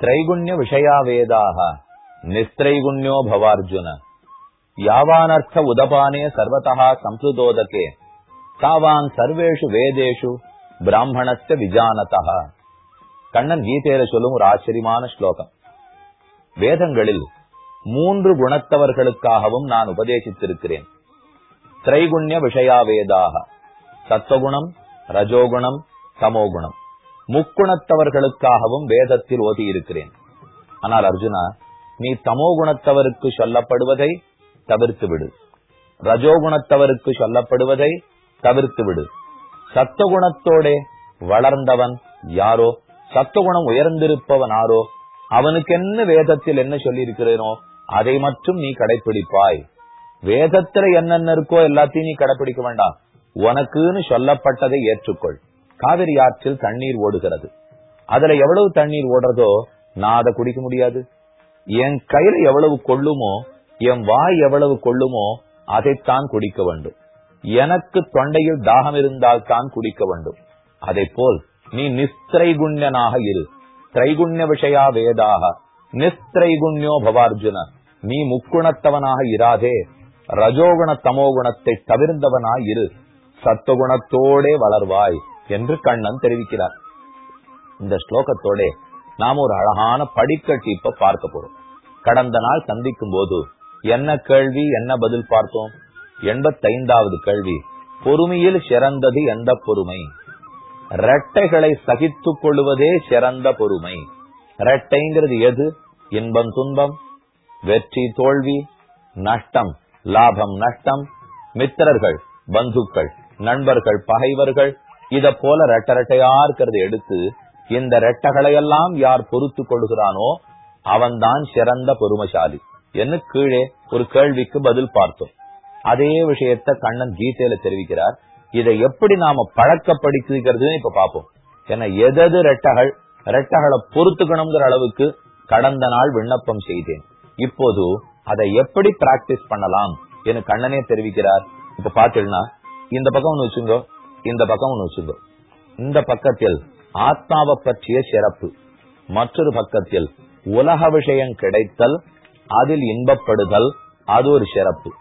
திரைகுண்ய விஷயா வேதாக. நிஸ்திரைகுண்யோ பவார்ஜுன. யாவானர்த்த உதபானே சர்வதா சம்சுதோதகே. தாவான் சர்வேஷு வேதேஷு பிராமணஸ்த விஜானதா கண்ணன் கீதையில சொல்லும் ஒரு ஆச்சரியமான ஸ்லோகம். வேதங்களில் மூன்று குணத்தவர்களுக்காகவும் நான் உபதேசித்திருக்கிறேன். திரைகுண்ய விஷயா வேதாக. சத்வகுணம் ரஜோகுணம் சமோகுணம் முக்குணத்தவர்களுக்காகவும் வேதத்தில் ஓதி இருக்கிறேன் ஆனால் அர்ஜுனா நீ தமோ குணத்தவருக்கு சொல்லப்படுவதை தவிர்த்து விடு. ரஜோகுணத்தவருக்கு சொல்லப்படுவதை தவிர்த்து விடு. சத்துவகுணத்தோட வளர்ந்தவன் யாரோ? சத்துவகுணம் உயர்ந்திருப்பவன் ஆரோ? அவனுக்கு என்ன வேதத்தில் என்ன சொல்லி இருக்கிறேனோ அதை மட்டும் நீ கடைபிடிப்பாய் வேதத்துல என்னென்ன இருக்கோ எல்லாத்தையும் நீ கடைபிடிக்க வேண்டாம். உனக்குன்னு சொல்லப்பட்டதை ஏற்றுக்கொள். காவிரி ஆற்றில் தண்ணீர் ஓடுகிறது. அதுல எவ்வளவு தண்ணீர் ஓடுறதோ நான் அதை குடிக்க முடியாது. என் கையில எவ்வளவு கொள்ளுமோ என் வாய் எவ்வளவு கொள்ளுமோ அதைத்தான் குடிக்க வேண்டும். எனக்கு தொண்டையில் தாகம் இருந்தால் தான் குடிக்க வேண்டும். அதை போல் நீ நிஸ்திரைகுண்யனாக இரு. திரைகுண்ய விஷயா வேதாக. நிஸ்திரைகுண்யோ பவார்ஜுன. நீ முக்குணத்தவனாக இராதே. ரஜோகுண தமோகுணத்தை தவிர்ந்தவனாய் இரு. சத்துவகுணத்தோடே வளர்வாய். என்று கண்ணன் தெரிவிக்கிறார். இந்த ஸ்லோகத்தோட நாம் ஒரு அழகான படிக்கட்டு இப்ப பார்க்க போறோம். கடந்த நாள் சந்திக்கும் போது என்ன கேள்வி என்ன பதில் பார்த்தோம்? எண்பத்தைந்தாவது கேள்வி பொறுமையில் சிறந்தது எந்த பொறுமை? ரெட்டைகளை சகித்துக் கொள்வதே சிறந்த பொறுமை. ரெட்டைங்கிறது எது? இன்பம் துன்பம் வெற்றி தோல்வி நஷ்டம் லாபம் நஷ்டம் மித்திரர்கள் பந்துக்கள் நண்பர்கள் பகைவர்கள் இத போல ரெட்ட ரெட்டையா இருக்கிறத எடுத்து இந்த ரெட்டைகளை எல்லாம் யார் பொறுத்து கொள்கிறானோ அவன்தான் சிறந்த பொறுமைசாலி. என்ன கீழே? ஒரு கேள்விக்கு பதில் பார்த்தோம். அதே விஷயத்த கண்ணன் கீதையில தெரிவிக்கிறார். இதை எப்படி நாம பழக்கப்படுத்திக்கிறது இப்ப பாப்போம் ஏன்னா எதது ரெட்டகள்? ரெட்டகளை பொறுத்துக்கணுங்கிற அளவுக்கு கடந்த நாள் விண்ணப்பம் செய்தேன். இப்போது அதை எப்படி பிராக்டிஸ் பண்ணலாம்? என கண்ணனே தெரிவிக்கிறார். இப்ப பாத்தீங்கன்னா இந்த பக்கம் ஒண்ணு வச்சுங்க. இந்த பக்கம் ஒண்ணு வச்சுங்கோ இந்த பக்கத்தில் ஆத்மாவை பற்றிய சிறப்பு. மற்றொரு பக்கத்தில் உலக விஷயம் கிடைத்தல் அதில் இன்பப்படுதல் அது ஒரு சிறப்பு.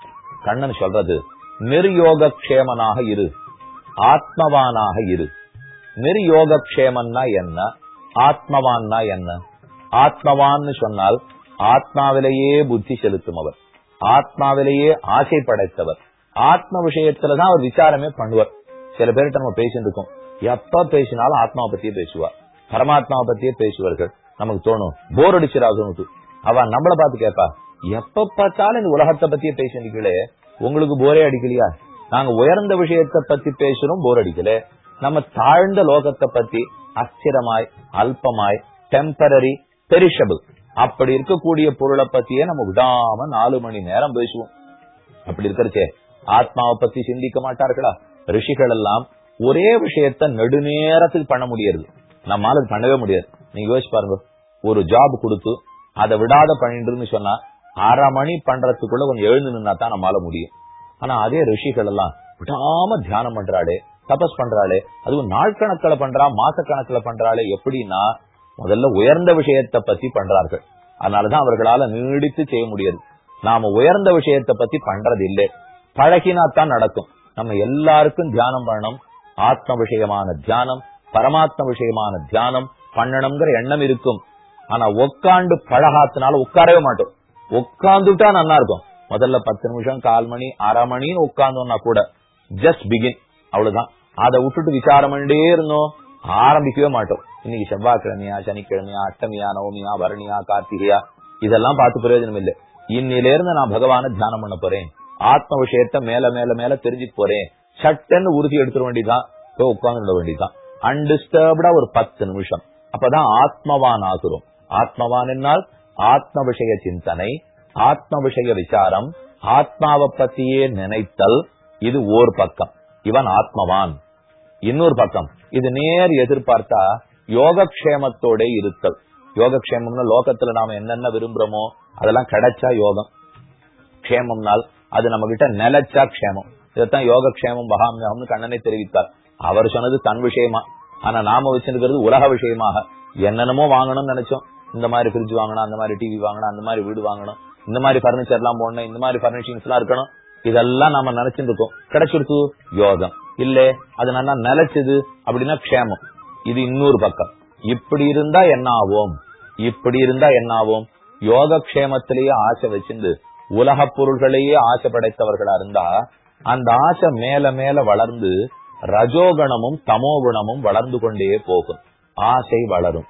கண்ணன் சொல்றது நிர்யோகக்ஷேமனாக இரு. ஆத்மவானாக இரு. நிர்யோகக்ஷேமன்னா என்ன? ஆத்மவான்னா என்ன? ஆத்மவான்னு சொன்னால் ஆத்மாவிலேயே புத்தி செலுத்தும் அவர் ஆத்மாவிலேயே ஆசை படைத்தவர் ஆத்ம விஷயத்துலதான் அவர் விசாரமே பண்ணுவார். சில பேர்கிட்ட நம்ம பேசிட்டு இருக்கோம். எப்ப பேசினாலும் ஆத்மாவை பத்தியே பேசுவா பரமாத்மாவை பத்தியே பேசுவார்கள். நமக்கு தோணும். போர் அடிச்சிடாது அவ நம்மள பார்த்து கேட்பா எப்ப பார்த்தாலும் இந்த உலகத்தை பத்தியே பேசினீங்களே? உங்களுக்கு போரே அடிக்கலையா? நாங்க உயர்ந்த விஷயத்தை பத்தி பேசுறோம் போர் அடிக்கல. நம்ம தாழ்ந்த லோகத்தை பத்தி அஸ்திரமாய் அல்பமாய் டெம்பரரி பெரிஷபிள் அப்படி இருக்கக்கூடிய பொருளை பத்தியே நம்ம விடாம நாலு மணி நேரம் பேசுவோம். அப்படி இருக்கிறச்சே ஆத்மாவை பத்தி சிந்திக்க மாட்டார்களா? ரிஷிகள் எல்லாம் ஒரே விஷயத்த நெடுநேரத்துக்கு பண்ண முடியாது நம்மால பண்ணவே முடியாது. நீங்க யோசிச்சு பாருங்க. ஒரு ஜாப் கொடுத்து அதை விடாத பண்ணிட்டு சொன்னா அரை மணி பண்றதுக்குள்ள கொஞ்சம் எழுந்து நின்னா தான் நம்மளால முடியும். ஆனா அதே ரிஷிகள் எல்லாம் விடாம தியானம் பண்றாளே தபஸ் பண்றாளே அதுவும் நாள் கணக்கில் பண்றா மாச கணக்கில் பண்றாளே எப்படின்னா முதல்ல உயர்ந்த விஷயத்தை பத்தி பண்றார்கள். அதனாலதான் அவர்களால நீடித்து செய்ய முடியாது. நாம உயர்ந்த விஷயத்தை பத்தி பண்றது இல்லை பழகினா தான் நடக்கும். நம்ம எல்லாருக்கும் தியானம் பண்ணணும். ஆத்ம விஷயமான தியானம் பரமாத்ம விஷயமான தியானம் பண்ணணுங்கிற எண்ணம் இருக்கும். ஆனா உட்காந்து பழகாத்தினால உட்காரவே மாட்டோம். உட்காந்துட்டா நல்லா இருக்கும். முதல்ல பத்து நிமிஷம் கால் மணி அரை மணின்னு உட்கார்ந்தோம்னா கூட ஜஸ்ட் பிகின் அவ்வளவுதான். அதை விட்டுட்டு விசாரம் பண்ணிட்டே இருந்தோம். ஆரம்பிக்கவே மாட்டோம். இன்னைக்கு செவ்வாய்க்கிழமையா சனிக்கிழமையா அஷ்டமியா நவமியா பரணியா கார்த்திகையா இதெல்லாம் பார்த்து பிரயோஜனம் இல்லை. இன்னில இருந்து நான் பகவான தியானம் பண்ண போறேன். ஆத்ம விஷயத்த மேல மேல மேல தெரிஞ்சு போறேன். சட்டன்னு உறுதி எடுத்துட வேண்டிதான் போய் உட்கார்ந்து வேண்டியதான் அன்டிஸ்டர்ப்டா ஒரு பத்து நிமிஷம். அப்பதான் ஆத்மவான் ஆகுறோம். ஆத்மவான் என்னால் ஆத்ம விஷய சிந்தனை ஆத்ம விஷய விசாரம் ஆத்மாவை பத்தியே நினைத்தல். இது ஓர் பக்கம். இவன் ஆத்மவான். இன்னொரு பக்கம். இது நேர் எதிர்பார்த்தா யோகக்ஷேமத்தோட இருத்தல். யோகக்ஷேமம்னா லோகத்துல நாம என்னென்ன விரும்புறோமோ அதெல்லாம் கிடைச்சா யோகம். க்ஷேமம்னால் அது நம்ம கிட்ட நிலைச்சா க்ஷேமம். இதைத்தான் யோகக்ஷேமம் பகாமியகம்னு கண்ணனை தெரிவித்தார். அவர் சொன்னது தன் விஷயமா. ஆனா நாம வச்சிருக்கிறது உலக விஷயமாக. என்னென்னமோ வாங்கணும்னு நினைச்சோம். இந்த மாதிரி ஃப்ரிட்ஜ் வாங்கணும் அந்த மாதிரி டிவி வாங்கணும் அந்த மாதிரி வீடு வாங்கணும் இந்த மாதிரி பர்னிச்சர் எல்லாம் போடணும் இந்த மாதிரி பர்னிஷிங்ஸ் எல்லாம் இருக்கணும். இதெல்லாம் நாம நினைச்சிருக்கோம் இருக்கோம். யோகம். இல்ல அது நல்லா நிலைச்சது அப்படின்னா க்ஷேமம். இது இன்னொரு பக்கம். இப்படி இருந்தா என்ன ஆகும் இப்படி இருந்தா என்ன ஆகும் யோக க்ஷேமத்திலேயே ஆசை வச்சிருந்து உலக பொருள்களையே ஆசை படைத்தவர்களா இருந்தா அந்த ஆசை மேல மேல வளர்ந்து ரஜோகணமும் தமோகுணமும் வளர்ந்து கொண்டே போகும். ஆசை வளரும்.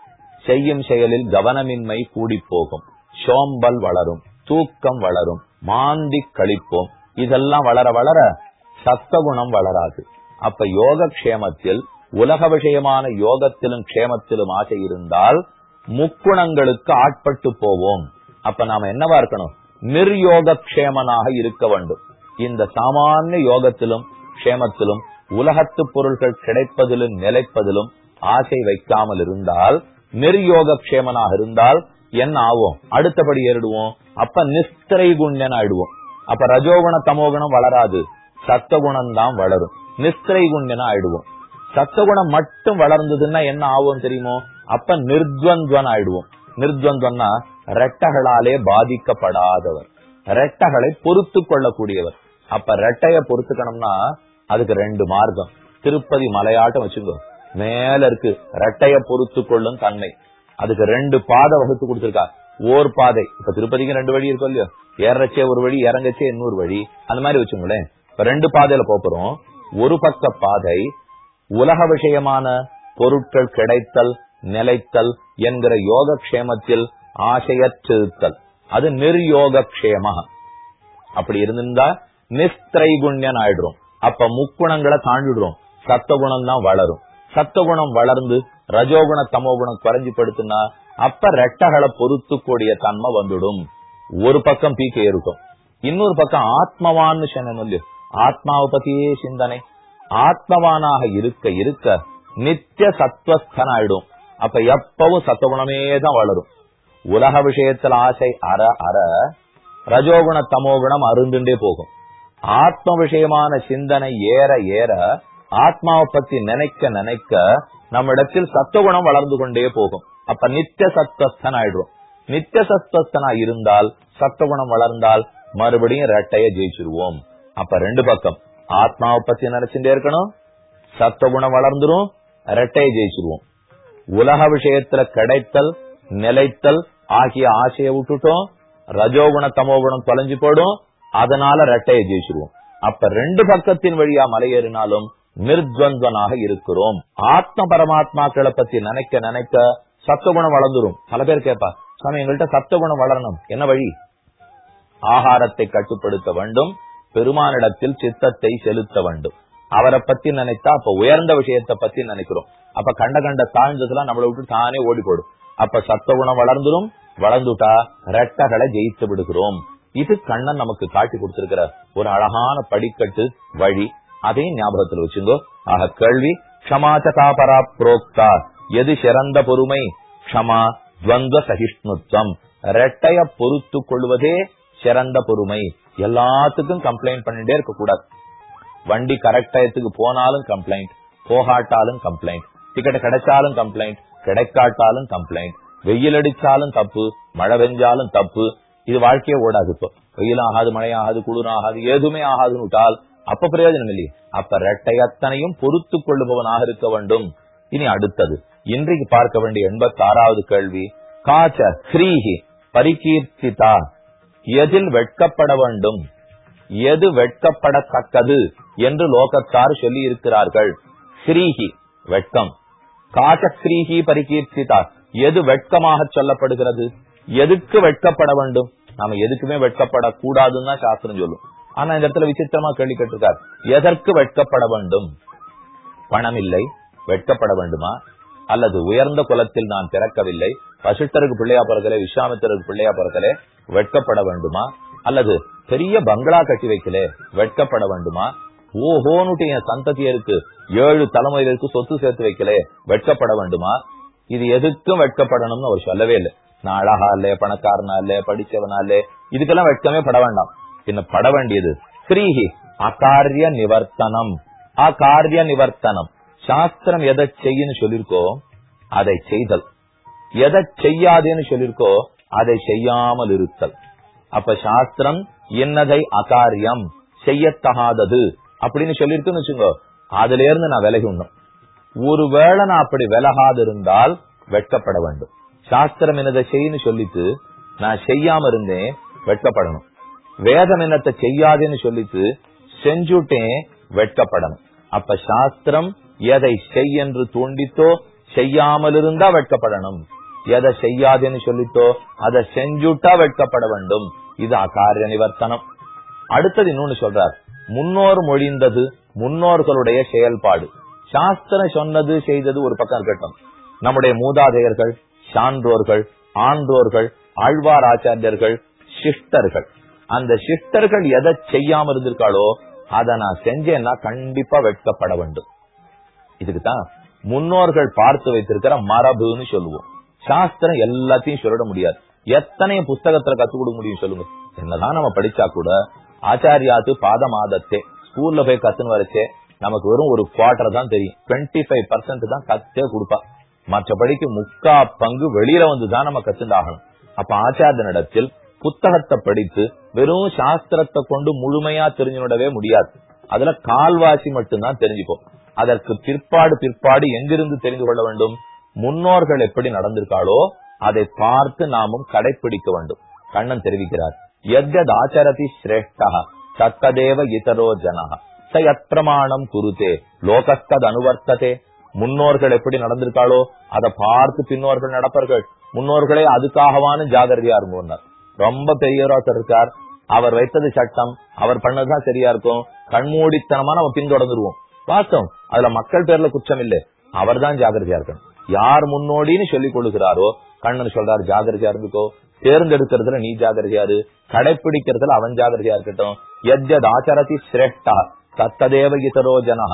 செய்யும் செயலில் கவனமின்மை கூடி போகும். சோம்பல் வளரும். தூக்கம் வளரும். மாந்தி கழிப்போம். இதெல்லாம் வளர வளர சத்தகுணம் வளராது. அப்ப யோக க்ஷேமத்தில் உலக விஷயமான யோகத்திலும் க்ஷேமத்திலும் ஆசை இருந்தால் முக்குணங்களுக்கு ஆட்பட்டு போவோம். அப்ப நாம என்னவா இருக்கணும்? நிர்யோகக்ஷேமனாக இருக்க வேண்டும். இந்த சாமானிய யோகத்திலும் க்ஷேமத்திலும் உலகத்து பொருள்கள் கிடைப்பதிலும் நிலைப்பதிலும் ஆசை வைக்காமல் இருந்தால் நிர்யோகக்ஷேமனாக இருந்தால் என்ன ஆகும்? அடுத்தபடி ஏறிடுவோம். அப்ப நிஸ்திரை குண்டன் ஆயிடுவோம் அப்ப ரஜோகுண தமோகுணம் வளராது. சத்தகுணம் தான் வளரும். நிஸ்திரை குண்டன் ஆயிடுவோம் சத்தகுணம் மட்டும் வளர்ந்ததுன்னா என்ன ஆகும் தெரியுமோ? அப்ப நிர்துவந்தன் ஆயிடுவோம் நிர்த்வந்த்வன்னா ரெட்டகளாலே பாதிக்கப்படாதவர். ரெட்டகளை பொறுத்து கொள்ளக்கூடியவர். அப்ப ரெட்டைய பொறுத்துக்கணும்னா அதுக்கு ரெண்டு மார்க்கம். திருப்பதி மலையாட்டம் வச்சுக்கோ. மேல இருக்கு. ரெட்டைய பொறுத்து கொள்ளும் தன்மை. அதுக்கு ரெண்டு பாதை வகுத்து கொடுத்திருக்கா. ஓர் பாதை. இப்ப திருப்பதிக்கு ரெண்டு வழி இருக்கும் இல்லையோ? ஏறச்சே ஒரு வழி இறங்கச்சே இன்னொரு வழி. அந்த மாதிரி வச்சுங்களேன் இப்ப ரெண்டு பாதையில போறோம் ஒரு பக்க பாதை உலக விஷயமான பொருட்கள் கிடைத்தல் நிலைத்தல் என்கிற யோக கஷேமத்தில் ஆசையற்றிருத்தல் அது நிர்யோக க்ஷேம அப்படி இருந்திருந்தா நிஸ்திரைகுண்யன் ஆயிடுறோம் அப்ப முக்குணங்களை தாண்டிடுறோம். சத்தகுணம் தான் வளரும். சத்தகுணம் வளர்ந்து ரஜோகுண தமோகுணம் குறைஞ்சு படுத்துனா அப்ப ரெட்டகளை பொறுத்து கூடிய தன்மை வந்துடும். ஒரு பக்கம் பீக்க இருக்கும். இன்னொரு பக்கம் ஆத்மவான்னு சொன்ன ஆத்மாவை பத்தியே சிந்தனை. ஆத்மவானாக இருக்க இருக்க நித்திய சத்வஸ்தன் ஆயிடும் அப்ப எப்பவும் சத்தகுணமே தான் வளரும். உலக விஷயத்தில் ஆசை அற அற ரஜோகுண தமோகுணம் அருந்துண்டே போகும். ஆத்ம விஷயமான சிந்தனை ஏற ஏற ஆத்மாவை பத்தி நினைக்க நினைக்க நம்மிடத்தில் சத்துவகுணம் வளர்ந்து கொண்டே போகும். அப்ப நித்திய சத்வஸ்தன் ஆயிடுவோம் நித்திய சத்வஸ்தனா இருந்தால் சத்துவகுணம் வளர்ந்தால் மறுபடியும் ரெட்டைய ஜெயிச்சிருவோம். அப்ப ரெண்டு பக்கம். ஆத்மாவை பத்தி நினைச்சுட்டே இருக்கணும். சத்துவகுணம் வளர்ந்துரும் ரெட்டைய ஜெயிச்சிருவோம். உலக விஷயத்துல கிடைத்தல் நிலைத்தல் ஆகிய ஆசையை விட்டுட்டோம். ரஜோகுண தமோகுணம் தொலைஞ்சு போடும் அதனால ரெட்டையை ஜெயிச்சிருவோம். அப்ப ரெண்டு பக்கத்தின் வழியா மலையேறினாலும் நிர்துவந்தனாக இருக்கிறோம். ஆத்ம பரமாத்மாக்களை பத்தி நினைக்க நினைக்க சத்துவகுணம் வளர்ந்துரும். பல பேர் கேட்பா சாமி எங்கள்கிட்ட சத்துவகுணம் வளரணும். என்ன வழி? ஆகாரத்தை கட்டுப்படுத்த வேண்டும். பெருமானிடத்தில் சித்தத்தை செலுத்த வேண்டும். அவரை பத்தி நினைத்தா அப்ப உயர்ந்த விஷயத்தை பத்தி நினைக்கிறோம். அப்ப கண்ட கண்ட தாழ்ந்ததுலாம் நம்மளை விட்டு தானே ஓடி போடும் அப்ப சத்த குணம் வளர்ந்துடும் வளர்ந்துட்டா ரெட்டகளை ஜெயித்து விடுகிறோம். இது கண்ணன் நமக்கு காட்டி கொடுத்திருக்கிற ஒரு அழகான படிக்கட்டு வழி. அதையும் ஞாபகத்தில் வச்சுங்கோ. ஆக கேள்வி க்ஷமாச்சகா பரா புரோக்தா எது சிறந்த பொறுமை? க்ஷமா துவந்த சகிஷ்ணுத்வம். ரெட்டைய பொறுத்து கொள்வதே சிறந்த பொறுமை. எல்லாத்துக்கும் கம்ப்ளைண்ட் பண்ணிட்டே இருக்க கூடாது வண்டி கரெக்ட் டயத்துக்கு போனாலும் கம்ப்ளைண்ட் போகாட்டாலும் கம்ப்ளைண்ட் டிக்கெட் கிடைச்சாலும் கம்ப்ளைண்ட் கிடைக்காட்டாலும் கம்ப்ளைண்ட் வெயில் அடிச்சாலும் தப்பு மழை பெஞ்சாலும் தப்பு. இது வாழ்க்கையே ஓடாது இப்போ. வெயில் ஆகாது மழை ஆகாது குளிர் ஆகாது எதுவுமே ஆகாதுன்னு விட்டால் அப்ப பிரயோஜனம் இல்லையே. அப்ப ரெட்டை அத்தனையும் பொறுத்து கொள்ளுபவனாக இருக்க வேண்டும். இனி அடுத்தது இன்றைக்கு பார்க்க வேண்டிய எண்பத்தி ஆறாவது கேள்வி காச்ச ஹ்ரீஹி பரிகீர்த்திதா எதில் வெட்கப்பட வேண்டும்? எது வெட்கப்படத்தக்கது? என்று லோகத்தார் சொல்லி இருக்கிறார்கள் ஸ்ரீஹி வெட்கம். காச்சஸ்ரீஹி பரிகீர்த்திதா. எது வெட்கமாக சொல்லப்படுகிறது? எதுக்கு வெட்கப்பட வேண்டும்? நாம எதுக்குமே வெட்கப்படக்கூடாதுன்னு தான் சாஸ்திரம் சொல்லும். ஆனா இந்த இடத்துல விசித்திரமா கேள்வி கேட்டிருக்கார். எதற்கு வெட்கப்பட வேண்டும்? பணம் இல்லை வெட்கப்பட வேண்டுமா? அல்லது உயர்ந்த குலத்தில் நான் பிறக்கவில்லை. பசுத்தருக்கு பிள்ளையா பிறக்கலே விஸ்வாமித்தருக்கு பிள்ளையா பிறக்கலே வெட்கப்பட வேண்டுமா? அல்லது பெரிய பங்களா கட்டி வைக்கலே வெட்கப்பட வேண்டுமா? ஓஹோனுட்டு என் சந்ததியருக்கு ஏழு தலைமுறைகளுக்கு சொத்து சேர்த்து வைக்கலே வெட்கப்பட வேண்டுமா? இது எதுக்கும் வெட்கப்படணும்னு அவர் சொல்லவே இல்லை. நான் அழகா இல்ல பணக்காரனா இல்ல படிச்சவனா இல்ல இதுக்கெல்லாம் வெட்கமே பட வேண்டாம். என்ன பட வேண்டியது ஸ்ரீஹி அகாரிய நிவர்த்தனம். அகாரிய நிவர்த்தனம். சாஸ்திரம் எதை செய்யன்னு சொல்லிருக்கோ அதை செய்தல். எதை செய்யாதேன்னு சொல்லிருக்கோ அதை செய்யாமல் இருத்தல். அப்ப சாஸ்திரம் என்னதை அகாரியம்? செய்யத்தகாதது. அப்படின்னு சொல்லிருக்குன்னு வச்சுக்கோ. அதுல இருந்து நான் விலகி உண்ணும். ஒருவேளை நான் அப்படி விலகாது இருந்தால் வெட்கப்பட வேண்டும். சாஸ்திரம் என்னதை செய்யு சொல்லிட்டு நான் செய்யாம இருந்தேன் வெட்கப்படணும். வேதம் என்னத்தை செய்யாதுன்னு சொல்லிட்டு செஞ்சுட்டேன் வெட்கப்படணும். அப்ப சாஸ்திரம் எதை செய் என்று தூண்டித்தோ செய்யாமல் இருந்தா வெட்கப்படணும். எதை செய்யாதுன்னு சொல்லித்தோ அதை செஞ்சுட்டா வெட்கப்பட வேண்டும். இது அகாரிய நிவர்த்தனம். அடுத்தது இன்னொன்னு சொல்றார். முன்னோர் மொழிந்தது முன்னோர்களுடைய செயல்பாடு. சாஸ்திரம் சொன்னது செய்தது ஒரு பக்கம் இருக்கட்டும். நம்முடைய மூதாதையர்கள் சான்றோர்கள் ஆண்டோர்கள் ஆழ்வார் ஆச்சாரியர்கள் சிஷ்டர்கள். அந்த சிஷ்டர்கள் எதை செய்யாம இருந்திருக்காளோ அதை நான் செஞ்சேன்னா கண்டிப்பா வெட்கப்பட வேண்டும். இதுக்குதான் முன்னோர்கள் பார்த்து வைத்திருக்கிற மரபுன்னு சொல்லுவோம். சாஸ்திரம் எல்லாத்தையும் சொல்லிட முடியாது. எத்தனை புஸ்தகத்துல கத்துக் கொடுக்க முடியும் சொல்லுங்க. என்னதான் நம்ம படிச்சா கூட ஆச்சாரியாத்து பாதமாதத்தே. ஸ்கூல்ல போய் கத்துன்னு வரைச்சே நமக்கு வெறும் ஒரு குவார்டர் தான் தெரியும். டுவெண்ட்டி ஃபைவ் பர்சன்ட் தான் கத்தே கொடுப்பா. மற்றபடிக்கு முக்கா பங்கு வெளியில வந்துதான் நம்ம கத்துண்டாகணும். அப்ப ஆச்சாரியனிடத்தில் புத்தகத்தை படித்து வெறும் சாஸ்திரத்தை கொண்டு முழுமையா தெரிஞ்சுடவே முடியாது. அதுல கால்வாசி மட்டும்தான் தெரிஞ்சுப்போம். அதற்கு பிற்பாடு பிற்பாடு எங்கிருந்து தெரிந்து கொள்ள வேண்டும்? முன்னோர்கள் எப்படி நடந்திருக்காளோ அதை பார்த்து நாமும் கடைபிடிக்க வேண்டும். கண்ணன் தெரிவிக்கிறார். எத்யத் சிரேஷ்டா தத்ததேவ இதரோ ஜன ச பிரமாணம் குருதே லோகஸ்தத் அனுவர்த்ததே முன்னோர்கள் எப்படி நடந்திருக்காளோ அதை பார்த்து பின்னோர்கள் நடப்பார்கள். முன்னோர்களே அதுக்காகவான ஜாகிரதையா இருக்கும் ரொம்ப பெரியவராசர் இருக்கார். அவர் வைத்தது சட்டம் அவர் பண்ணதுதான் சரியா இருக்கும். கண்மூடித்தனமா நம்ம பின்தொடர்ந்துருவோம். வாஸ்தவம் அதுல மக்கள் பேர்ல குற்றம் இல்லை. அவர் தான் ஜாகிரதையா இருக்கணும். யார் முன்னோடின்னு சொல்லிக் கொடுக்கிறாரோ கண்ணன் சொல்றாரு ஜாகிரதையா இருந்துக்கோ தேர்ந்தெடுக்கிறதுல நீ ஜாகிரதையாரு கடைபிடிக்கிறதுல அவன் ஜாகிரதையா இருக்கட்டும். எத்யத் ஆச்சரதி சிரேஷ்டா தத்ததேவ ஜனா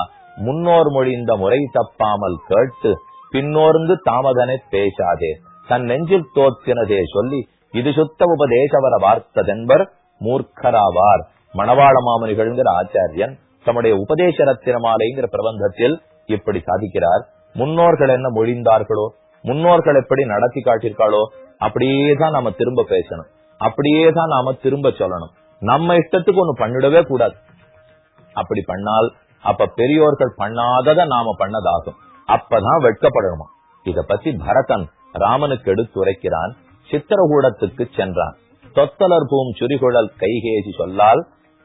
முன்னோர் மொழிந்த முறை தப்பாமல் கேட்டு பின்னோர்ந்து தாமதனை பேசாதே. தன் நெஞ்சில் தோற்றினதே சொல்லி இது சுத்த உபதேசவர வார்த்ததென்பர் மூர்க்கராவார். மணவாள மாமனிகள்ங்கிற ஆச்சாரியன் தம்முடைய உபதேச ரத்தினமாலைங்கிற பிரபந்தத்தில் இப்படி சாதிக்கிறார். முன்னோர்கள் என்ன மொழிந்தார்களோ முன்னோர்கள் எப்படி நடத்தி காட்டியிருக்காளோ அப்படியே தான் நாம திரும்ப பேசணும். அப்படியே தான் நாம திரும்ப சொல்லணும். நம்ம இஷ்டத்துக்கு ஒண்ணு பண்ணிடவே கூடாது. அப்படி பண்ணால் அப்ப பெரியோர்கள் பண்ணாதத நாம பண்ணதாகும். அப்பதான் வெட்கப்படணுமா இத பத்தி பரதன் ராமனுக்கு எடுத்துரைக்கிறான். சித்திரகூடத்துக்கு சென்றான். தொத்தலர் பூம் சுரிகுழல் கைகேசி சொல்லால்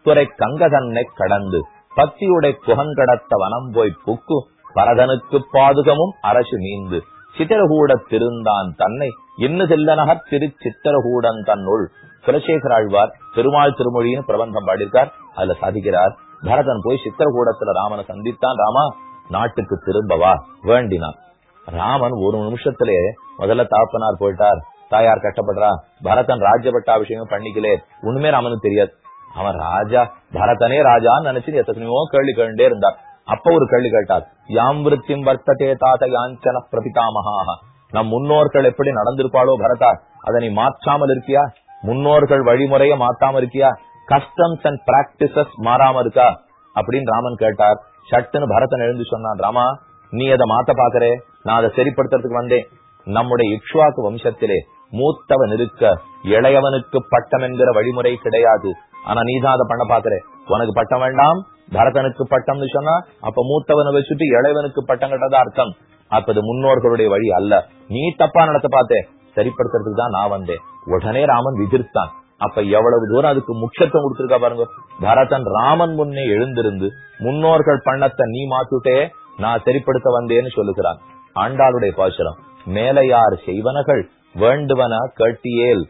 துறை கங்கதன்னை கடந்து பத்தியுடை புகங்கடத்த வனம் போய் புக்கு பரதனுக்கு பாதுகமும் அரசு மீந்து சித்திரகூட திருந்தான் தன்னை இன்னு செல்லனகர் திரு சித்தரகூடன் தன்னுள் குலசேகர் ஆழ்வார் திருமால் திருமொழின்னு பிரபந்தம் பாடியிருக்கார் அதுல சாதிக்கிறார் பரதன் போய் சித்திரகூடத்துல ராமனை சந்தித்தான் ராமா நாட்டுக்கு திரும்பவா வேண்டினான் ராமன் ஒரு நிமிஷத்திலே முதல்ல தாப்பனார் போயிட்டார் தாயார் கஷ்டப்படுறா பரதன் ராஜ்ய பட்டாபிஷேகம் பண்ணிக்கலே ஒண்ணுமே ராமனுக்கு தெரியாது அவன் ராஜா பரதனே ராஜான்னு நினைச்சு எத்தனையோ கேள்வி கேண்டே இருந்தார் அப்ப ஒரு கேள்வி கேட்டார் யாம் விருத்தியும் வர்த்ததே தாத்த யாஞ்சன பிரபிதாமகாக நம் முன்னோர்கள் எப்படி நடந்திருப்பாளோ பரதா அதை மாற்றாமல் இருக்கியா? முன்னோர்கள் வழிமுறைய மாத்தாம இருக்கியா? கஸ்டம்ஸ் அண்ட் பிராக்டிசஸ் மாறாம இருக்கா? அப்படின்னு ராமன் கேட்டார். சட்டுன்னு பரதன் எழுந்து சொன்னான் ராமா நீ அதை மாத்த பாக்குறே நான் அதை சரிப்படுத்துறதுக்கு வந்தேன். நம்முடைய இக்ஷுவாக்கு வம்சத்திலே மூத்தவன் இருக்க இளையவனுக்கு பட்டம் என்கிற வழிமுறை கிடையாது. ஆனா நீதான் அதை பண்ண பாக்குற உனக்கு பட்டம் வேண்டாம் பரதனுக்கு பட்டம்னு சொன்னா அப்ப மூத்தவனை வச்சுட்டு இளையவனுக்கு பட்டம் கட்டதா அர்த்தம். அப்பது முன்னோர்களுடைய வழி அல்ல. நீ தப்பா நடத்த பார்த்தே சரிப்படுத்துறதுக்கு தான் நான் வந்தேன். உடனே ராமன் விதிர்த்தான். அப்ப எவ்வளவு தூரம் அதுக்கு முக்கியத்துவம் கொடுத்திருக்கா பாருங்க. பரதன் ராமன் முன்னே எழுந்திருந்து முன்னோர்கள் பண்ணத்தை நீ மாத்துட்டே நான் சரிப்படுத்த வந்தேன்னு சொல்லுகிறான். ஆண்டாளுடைய பாசுரம் மேலையார் செய்வனகள்? வேண்டுவன கட்டியேல்.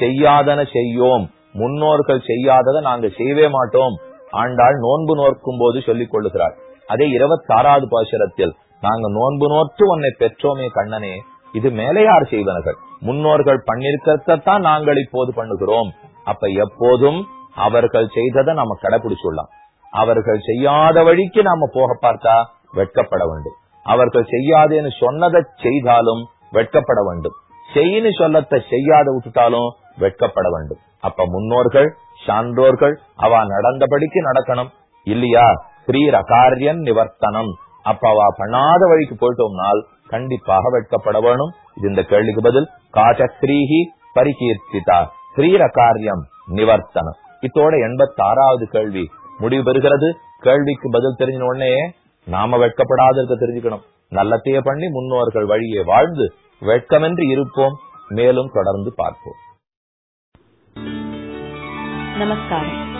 செய்யாதன செய்யோம். முன்னோர்கள் செய்யாததை நாங்க செய்யவே மாட்டோம். ஆண்டாள் நோன்பு நோக்கும் போது சொல்லிக் கொள்ளுகிறாள். அதே இருபத்தி ஆறாவது பாசுரத்தில் நாங்க நோன்பு நோற்று உன்னை பெற்றோமே கண்ணனே இது மேலையார் செய்வனர்கள் முன்னோர்கள் பண்ணிருக்கத்தான் நாங்கள் இப்போது பண்ணுகிறோம். அப்ப எப்போதும் அவர்கள் செய்ததை நாம கடைபிடிச்சுடலாம் அவர்கள் செய்யாத வழிக்கு நாம போக பார்த்தா வெட்கப்பட வேண்டும். அவர்கள் செய்யாதேன்னு சொன்னதை செய்தாலும் வெட்கப்பட வேண்டும். செய்யின்னு சொல்லத்தை செய்யாத விட்டுட்டாலும் வெட்கப்பட வேண்டும். அப்ப முன்னோர்கள் சான்றோர்கள் அவ நடந்தபடிக்கு நடக்கணும். இல்லையா? ஸ்ரீரகாரியன் நிவர்த்தனம். அப்ப அவ பண்ணாத வழிக்கு போயிட்டோம்னால் கண்டிப்பாக வெட்கப்பட வேணும். இது இந்த கேள்விக்கு பதில். காச்ச ஸ்ரீஹி பரிகீர்த்திதா. ஸ்ரீர காரியம் நிவர்த்தனம். இத்தோட எண்பத்தி ஆறாவது கேள்வி முடிவு பெறுகிறது. கேள்விக்கு பதில் தெரிஞ்ச உடனே நாம வெட்கப்படாத இருக்க தெரிஞ்சுக்கணும். நல்லத்தைய பண்ணி முன்னோர்கள் வழியே வாழ்ந்து வெட்கமென்று இருப்போம். மேலும் தொடர்ந்து பார்ப்போம். நமஸ்காரம்.